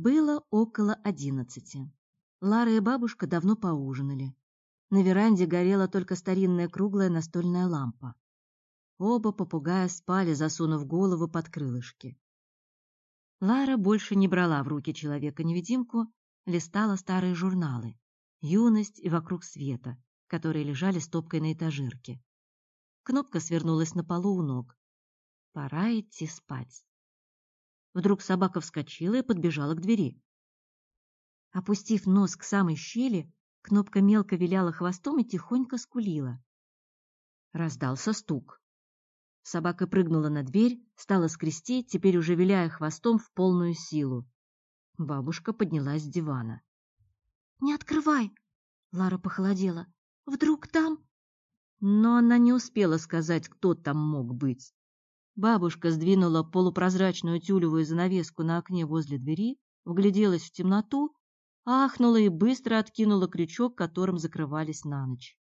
Было около одиннадцати. Лара и бабушка давно поужинали. На веранде горела только старинная круглая настольная лампа. Оба попугая спали, засунув голову под крылышки. Лара больше не брала в руки человека-невидимку, листала старые журналы «Юность» и «Вокруг света», которые лежали стопкой на этажерке. Кнопка свернулась на полу у ног. Пора идти спать. Вдруг собака вскочила и подбежала к двери. Опустив нос к самой щели, Кнопка мелко виляла хвостом и тихонько скулила. Раздался стук. Собака прыгнула на дверь, стала скрести, теперь уже виляя хвостом в полную силу. Бабушка поднялась с дивана. «Не открывай!» Лара похолодела. «Вдруг там...» Но она не успела сказать, кто там мог быть. Бабушка сдвинула полупрозрачную тюлевую занавеску на окне возле двери, вгляделась в темноту, ахнула и быстро откинула крючок, которым закрывались на ночь.